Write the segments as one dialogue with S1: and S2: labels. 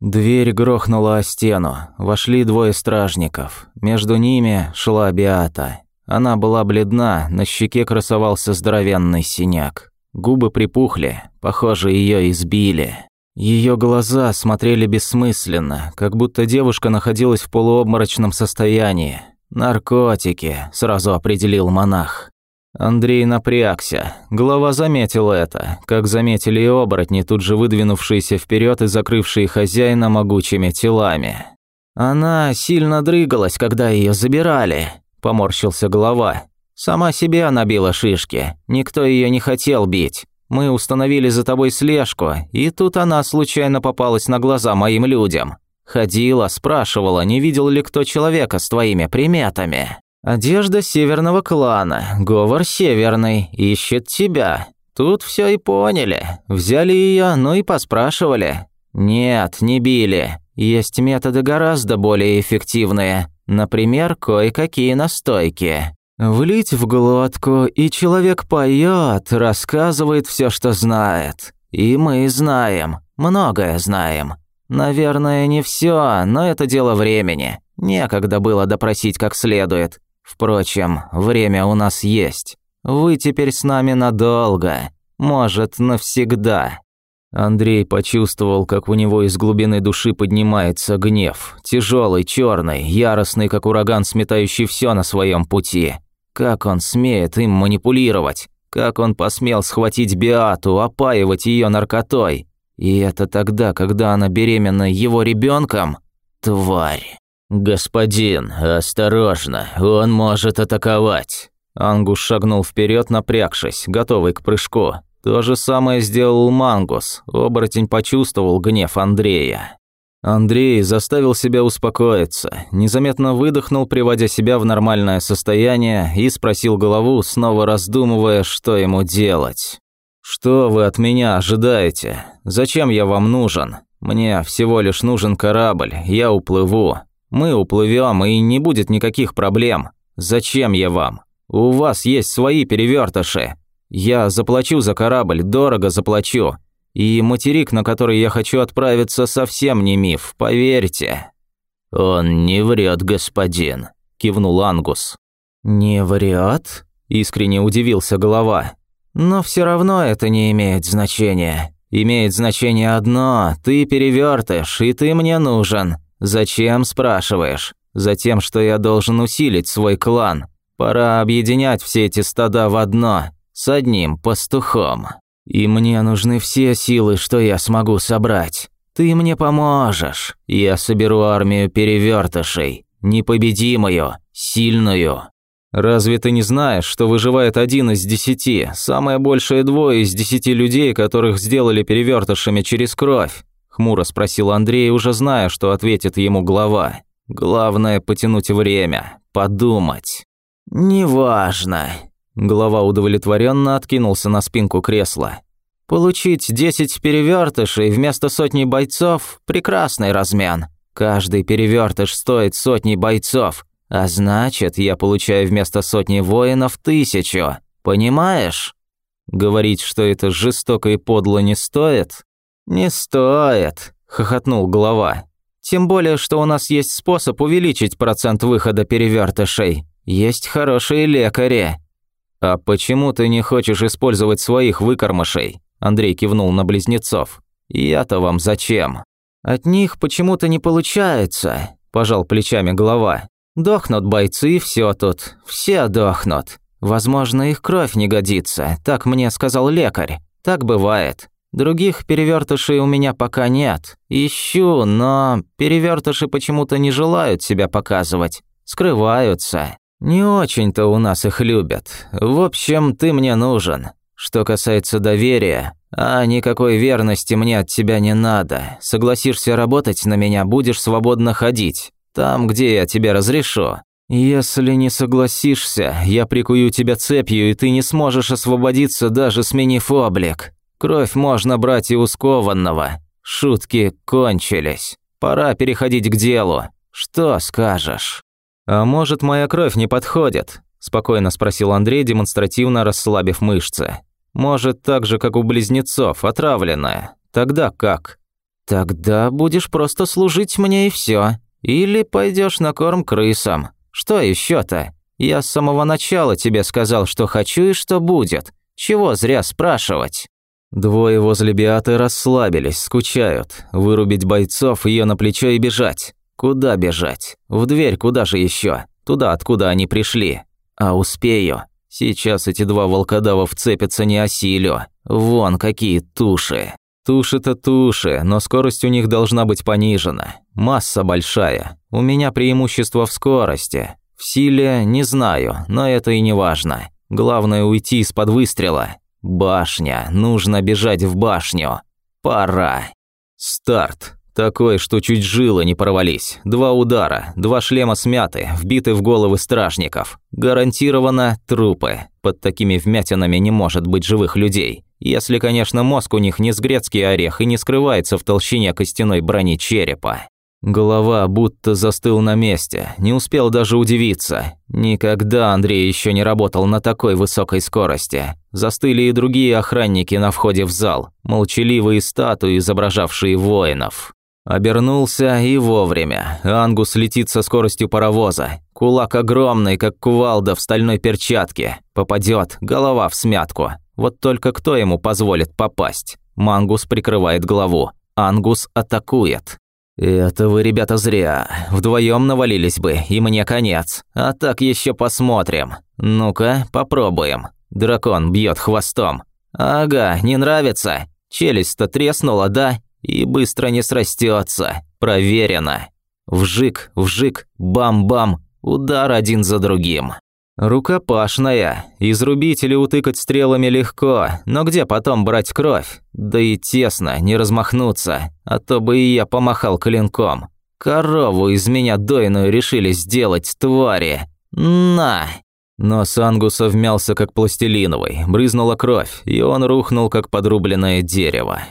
S1: Дверь грохнула о стену. Вошли двое стражников. Между ними шла Биата. Она была бледна, на щеке красовался здоровенный синяк. Губы припухли, похоже, ее избили. Ее глаза смотрели бессмысленно, как будто девушка находилась в полуобморочном состоянии. «Наркотики», – сразу определил монах. Андрей напрягся. Голова заметила это, как заметили и оборотни, тут же выдвинувшиеся вперед и закрывшие хозяина могучими телами. «Она сильно дрыгалась, когда ее забирали», – поморщился голова. «Сама себя набила шишки. Никто ее не хотел бить. Мы установили за тобой слежку, и тут она случайно попалась на глаза моим людям. Ходила, спрашивала, не видел ли кто человека с твоими приметами. Одежда северного клана, говор северный, ищет тебя. Тут все и поняли. Взяли ее, ну и поспрашивали. Нет, не били. Есть методы гораздо более эффективные. Например, кое-какие настойки. Влить в глотку, и человек поет, рассказывает все, что знает. И мы знаем, многое знаем. Наверное, не все, но это дело времени. Некогда было допросить как следует. Впрочем, время у нас есть. Вы теперь с нами надолго, может, навсегда. Андрей почувствовал, как у него из глубины души поднимается гнев, тяжелый, черный, яростный, как ураган, сметающий все на своем пути. Как он смеет им манипулировать? Как он посмел схватить Биату, опаивать ее наркотой? И это тогда, когда она беременна его ребенком? Тварь. «Господин, осторожно, он может атаковать». Ангус шагнул вперед, напрягшись, готовый к прыжку. То же самое сделал Мангус. Оборотень почувствовал гнев Андрея. Андрей заставил себя успокоиться, незаметно выдохнул, приводя себя в нормальное состояние, и спросил голову, снова раздумывая, что ему делать. «Что вы от меня ожидаете? Зачем я вам нужен? Мне всего лишь нужен корабль, я уплыву. Мы уплывем, и не будет никаких проблем. Зачем я вам? У вас есть свои перевертыши. Я заплачу за корабль, дорого заплачу. И материк, на который я хочу отправиться, совсем не миф, поверьте». «Он не врет, господин», – кивнул Ангус. «Не врет?» – искренне удивился голова. Но все равно это не имеет значения. Имеет значение одно – ты перевертыш, и ты мне нужен. Зачем, спрашиваешь? Затем, что я должен усилить свой клан. Пора объединять все эти стада в одно, с одним пастухом. И мне нужны все силы, что я смогу собрать. Ты мне поможешь. Я соберу армию перевертышей, непобедимую, сильную, Разве ты не знаешь, что выживает один из десяти, самое большее двое из десяти людей, которых сделали перевертышами через кровь? Хмуро спросил Андрей, уже зная, что ответит ему глава. Главное потянуть время, подумать. Неважно. Глава удовлетворенно откинулся на спинку кресла. Получить десять перевертышей вместо сотни бойцов – прекрасный размен. Каждый перевертыш стоит сотни бойцов – а значит, я получаю вместо сотни воинов тысячу. Понимаешь? Говорить, что это жестоко и подло не стоит? Не стоит, хохотнул глава. Тем более, что у нас есть способ увеличить процент выхода перевертышей. Есть хорошие лекари. А почему ты не хочешь использовать своих выкормышей? Андрей кивнул на близнецов. Я-то вам зачем? От них почему-то не получается, пожал плечами глава. Дохнут бойцы, все тут, все дохнут. Возможно, их кровь не годится, так мне сказал лекарь. Так бывает. Других перевертышей у меня пока нет. Ищу, но перевертыши почему-то не желают себя показывать. Скрываются. Не очень-то у нас их любят. В общем, ты мне нужен. Что касается доверия, а никакой верности мне от тебя не надо. Согласишься работать на меня, будешь свободно ходить. Там, где я тебе разрешу. Если не согласишься, я прикую тебя цепью, и ты не сможешь освободиться, даже сменив облик. Кровь можно брать и у скованного. Шутки кончились. Пора переходить к делу. Что скажешь? А может, моя кровь не подходит? спокойно спросил Андрей, демонстративно расслабив мышцы. Может, так же, как у близнецов, отравленная. Тогда как? Тогда будешь просто служить мне и все. Или пойдешь на корм крысам. Что еще то Я с самого начала тебе сказал, что хочу и что будет. Чего зря спрашивать?» Двое возле Биаты расслабились, скучают. Вырубить бойцов, ее на плечо и бежать. Куда бежать? В дверь куда же еще? Туда, откуда они пришли. А успею. Сейчас эти два волкодава вцепятся не осилю. Вон какие туши. Туши-то туши, но скорость у них должна быть понижена. Масса большая. У меня преимущество в скорости. В силе не знаю, но это и не важно. Главное уйти из-под выстрела. Башня. Нужно бежать в башню. Пора. Старт. Такой, что чуть жилы не порвались. Два удара, два шлема смяты, вбиты в головы стражников. Гарантированно трупы. Под такими вмятинами не может быть живых людей. Если, конечно, мозг у них не с грецкий орех и не скрывается в толщине костяной брони черепа. Голова будто застыл на месте, не успел даже удивиться. Никогда Андрей еще не работал на такой высокой скорости. Застыли и другие охранники на входе в зал, молчаливые статуи, изображавшие воинов. Обернулся и вовремя. Ангус летит со скоростью паровоза. Кулак огромный, как кувалда в стальной перчатке. Попадет, голова в смятку. Вот только кто ему позволит попасть? Мангус прикрывает главу. Ангус атакует. «Это вы, ребята, зря. Вдвоем навалились бы, и мне конец. А так еще посмотрим. Ну-ка, попробуем. Дракон бьет хвостом. Ага, не нравится? Челюсть-то треснула, да? И быстро не срастется. Проверено. Вжик, вжик, бам-бам. Удар один за другим. Рукопашная. Изрубить или утыкать стрелами легко, но где потом брать кровь? Да и тесно, не размахнуться, а то бы и я помахал клинком. Корову из меня дойную решили сделать, твари. На! Но Сангуса вмялся как пластилиновый, брызнула кровь, и он рухнул как подрубленное дерево.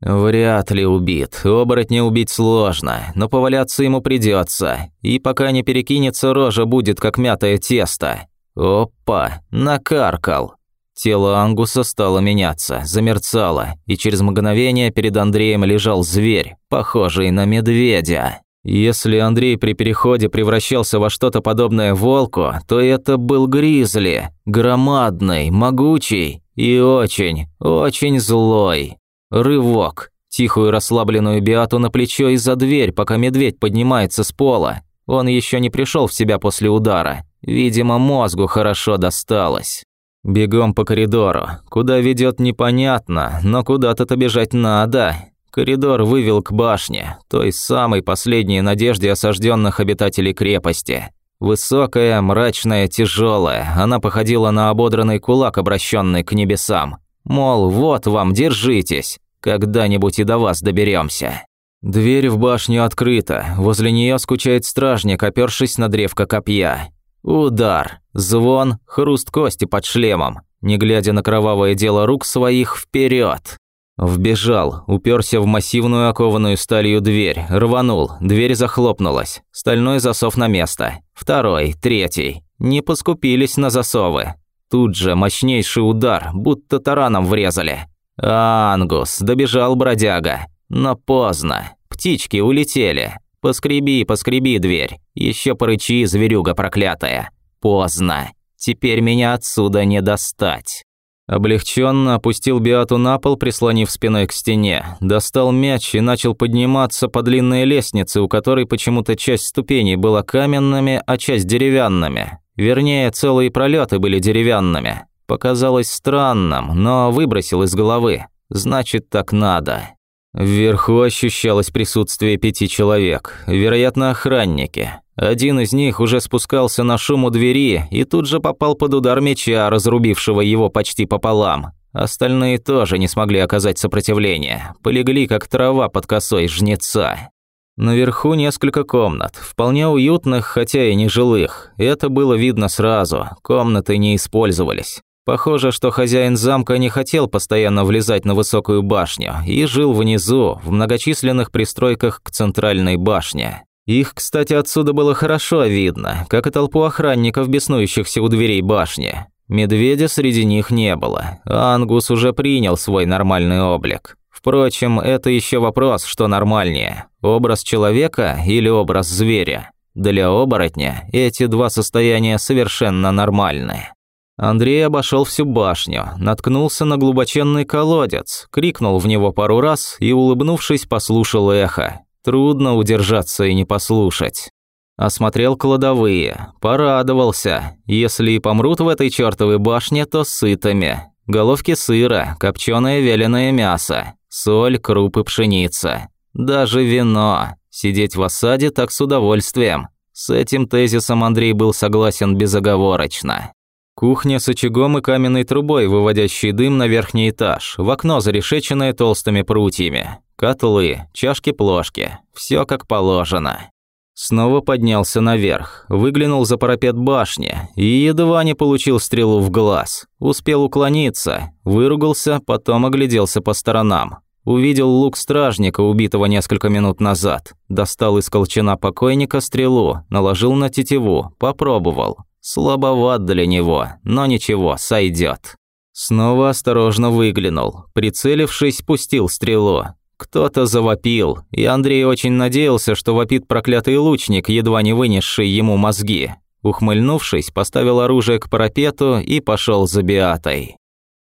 S1: Вряд ли убит. Оборотня убить сложно, но поваляться ему придется. И пока не перекинется, рожа будет как мятое тесто. Опа, накаркал. Тело Ангуса стало меняться, замерцало, и через мгновение перед Андреем лежал зверь, похожий на медведя. Если Андрей при переходе превращался во что-то подобное волку, то это был гризли, громадный, могучий и очень, очень злой. Рывок. Тихую расслабленную Биату на плечо и за дверь, пока медведь поднимается с пола. Он еще не пришел в себя после удара. Видимо, мозгу хорошо досталось. Бегом по коридору. Куда ведет непонятно, но куда-то-то бежать надо. Коридор вывел к башне, той самой последней надежде осажденных обитателей крепости. Высокая, мрачная, тяжелая, она походила на ободранный кулак, обращенный к небесам. Мол, вот вам, держитесь, когда-нибудь и до вас доберемся. Дверь в башню открыта, возле нее скучает стражник, опершись на древко копья. Удар, звон, хруст кости под шлемом. Не глядя на кровавое дело рук своих, вперед. Вбежал, уперся в массивную окованную сталью дверь, рванул, дверь захлопнулась, стальной засов на место. Второй, третий. Не поскупились на засовы. Тут же мощнейший удар, будто тараном врезали. Ангус, добежал бродяга. Но поздно, птички улетели. Поскреби, поскреби дверь. Еще порычи, зверюга проклятая. Поздно. Теперь меня отсюда не достать. Облегченно опустил Биату на пол, прислонив спиной к стене, достал мяч и начал подниматься по длинной лестнице, у которой почему-то часть ступеней была каменными, а часть деревянными. Вернее, целые пролеты были деревянными. Показалось странным, но выбросил из головы. Значит, так надо. Вверху ощущалось присутствие пяти человек, вероятно, охранники. Один из них уже спускался на шум у двери и тут же попал под удар меча, разрубившего его почти пополам. Остальные тоже не смогли оказать сопротивление, полегли как трава под косой жнеца. Наверху несколько комнат, вполне уютных, хотя и нежилых. Это было видно сразу, комнаты не использовались. Похоже, что хозяин замка не хотел постоянно влезать на высокую башню и жил внизу, в многочисленных пристройках к центральной башне. Их, кстати, отсюда было хорошо видно, как и толпу охранников, беснующихся у дверей башни. Медведя среди них не было, Ангус уже принял свой нормальный облик. Впрочем, это еще вопрос, что нормальнее. Образ человека или образ зверя? Для оборотня эти два состояния совершенно нормальны. Андрей обошел всю башню, наткнулся на глубоченный колодец, крикнул в него пару раз и, улыбнувшись, послушал эхо. Трудно удержаться и не послушать. Осмотрел кладовые, порадовался. Если и помрут в этой чертовой башне, то сытыми. Головки сыра, копченое вяленое мясо, соль, крупы, пшеница. Даже вино. Сидеть в осаде так с удовольствием. С этим тезисом Андрей был согласен безоговорочно. Кухня с очагом и каменной трубой, выводящей дым на верхний этаж, в окно зарешеченное толстыми прутьями. Котлы, чашки-плошки, все как положено. Снова поднялся наверх, выглянул за парапет башни и едва не получил стрелу в глаз. Успел уклониться, выругался, потом огляделся по сторонам. Увидел лук стражника, убитого несколько минут назад. Достал из колчана покойника стрелу, наложил на тетиву, попробовал. Слабоват для него, но ничего, сойдет. Снова осторожно выглянул, прицелившись, пустил стрелу. Кто-то завопил, и Андрей очень надеялся, что вопит проклятый лучник, едва не вынесший ему мозги. Ухмыльнувшись, поставил оружие к парапету и пошел за Биатой.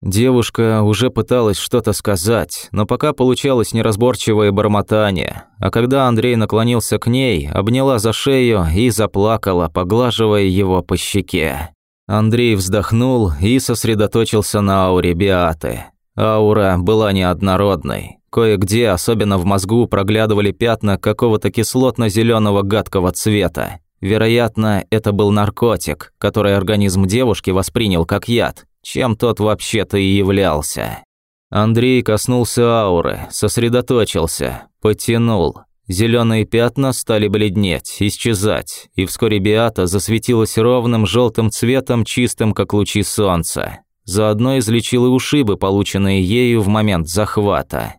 S1: Девушка уже пыталась что-то сказать, но пока получалось неразборчивое бормотание, а когда Андрей наклонился к ней, обняла за шею и заплакала, поглаживая его по щеке. Андрей вздохнул и сосредоточился на ауре Биаты. Аура была неоднородной. Кое-где, особенно в мозгу, проглядывали пятна какого-то кислотно зеленого гадкого цвета. Вероятно, это был наркотик, который организм девушки воспринял как яд, чем тот вообще-то и являлся. Андрей коснулся ауры, сосредоточился, потянул. Зеленые пятна стали бледнеть, исчезать, и вскоре Биата засветилась ровным желтым цветом, чистым, как лучи солнца. Заодно излечила ушибы, полученные ею в момент захвата.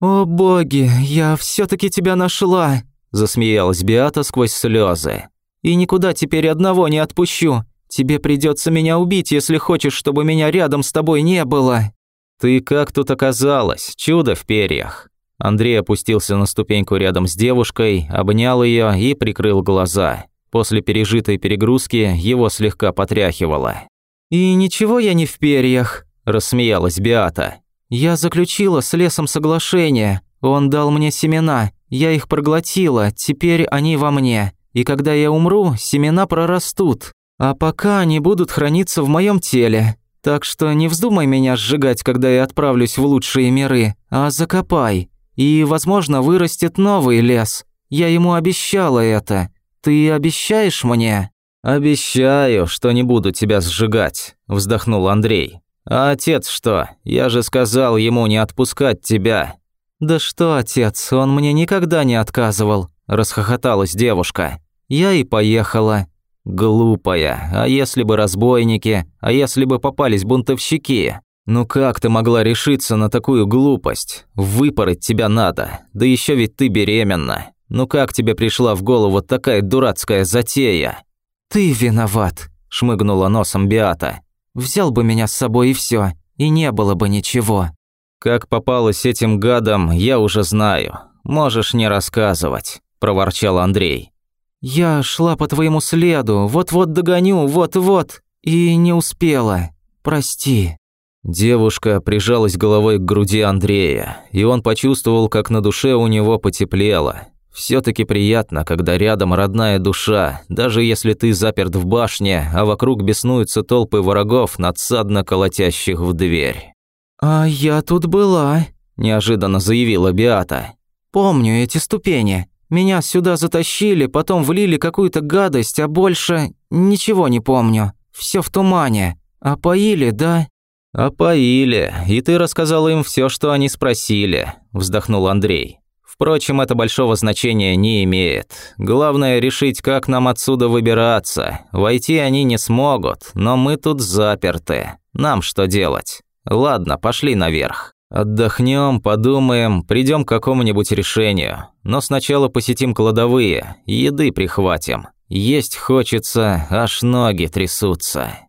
S2: «О боги, я все таки тебя нашла!» – засмеялась Биата сквозь слезы. «И никуда теперь одного не отпущу. Тебе придется меня убить, если хочешь, чтобы меня рядом с тобой не было».
S1: «Ты как тут оказалась? Чудо в перьях». Андрей опустился на ступеньку рядом с девушкой, обнял ее и прикрыл глаза. После пережитой перегрузки его слегка потряхивало.
S2: «И ничего я не в перьях», – рассмеялась Биата. «Я заключила с лесом соглашение. Он дал мне семена. Я их проглотила, теперь они во мне. И когда я умру, семена прорастут. А пока они будут храниться в моем теле. Так что не вздумай меня сжигать, когда я отправлюсь в лучшие миры, а закопай. И, возможно, вырастет новый лес. Я ему обещала это. Ты обещаешь мне?»
S1: «Обещаю, что не буду тебя сжигать», – вздохнул Андрей. «А отец что? Я же сказал ему не отпускать тебя».
S2: «Да что, отец, он мне никогда не отказывал», – расхохоталась девушка. «Я и поехала.
S1: Глупая. А если бы разбойники? А если бы попались бунтовщики? Ну как ты могла решиться на такую глупость? Выпороть тебя надо. Да еще ведь ты беременна. Ну как тебе пришла в голову такая дурацкая затея?
S2: Ты виноват, шмыгнула носом Биата. Взял бы меня с собой и все, и не было бы ничего.
S1: Как попалась этим гадом, я уже знаю. Можешь не рассказывать, проворчал Андрей.
S2: «Я шла по твоему следу, вот-вот догоню, вот-вот, и не успела. Прости».
S1: Девушка прижалась головой к груди Андрея, и он почувствовал, как на душе у него потеплело. Все таки приятно, когда рядом родная душа, даже если ты заперт в башне, а вокруг беснуются толпы врагов, надсадно колотящих в дверь.
S2: «А я тут была», – неожиданно заявила Биата. «Помню эти ступени. Меня сюда затащили, потом влили какую-то гадость, а больше ничего не помню. Все в тумане. А поили, да?»
S1: «А поили, и ты рассказал им все, что они спросили», – вздохнул Андрей. «Впрочем, это большого значения не имеет. Главное решить, как нам отсюда выбираться. Войти они не смогут, но мы тут заперты. Нам что делать? Ладно, пошли наверх». Отдохнем, подумаем, придем к какому-нибудь решению. Но сначала посетим кладовые, еды прихватим. Есть хочется, аж ноги трясутся.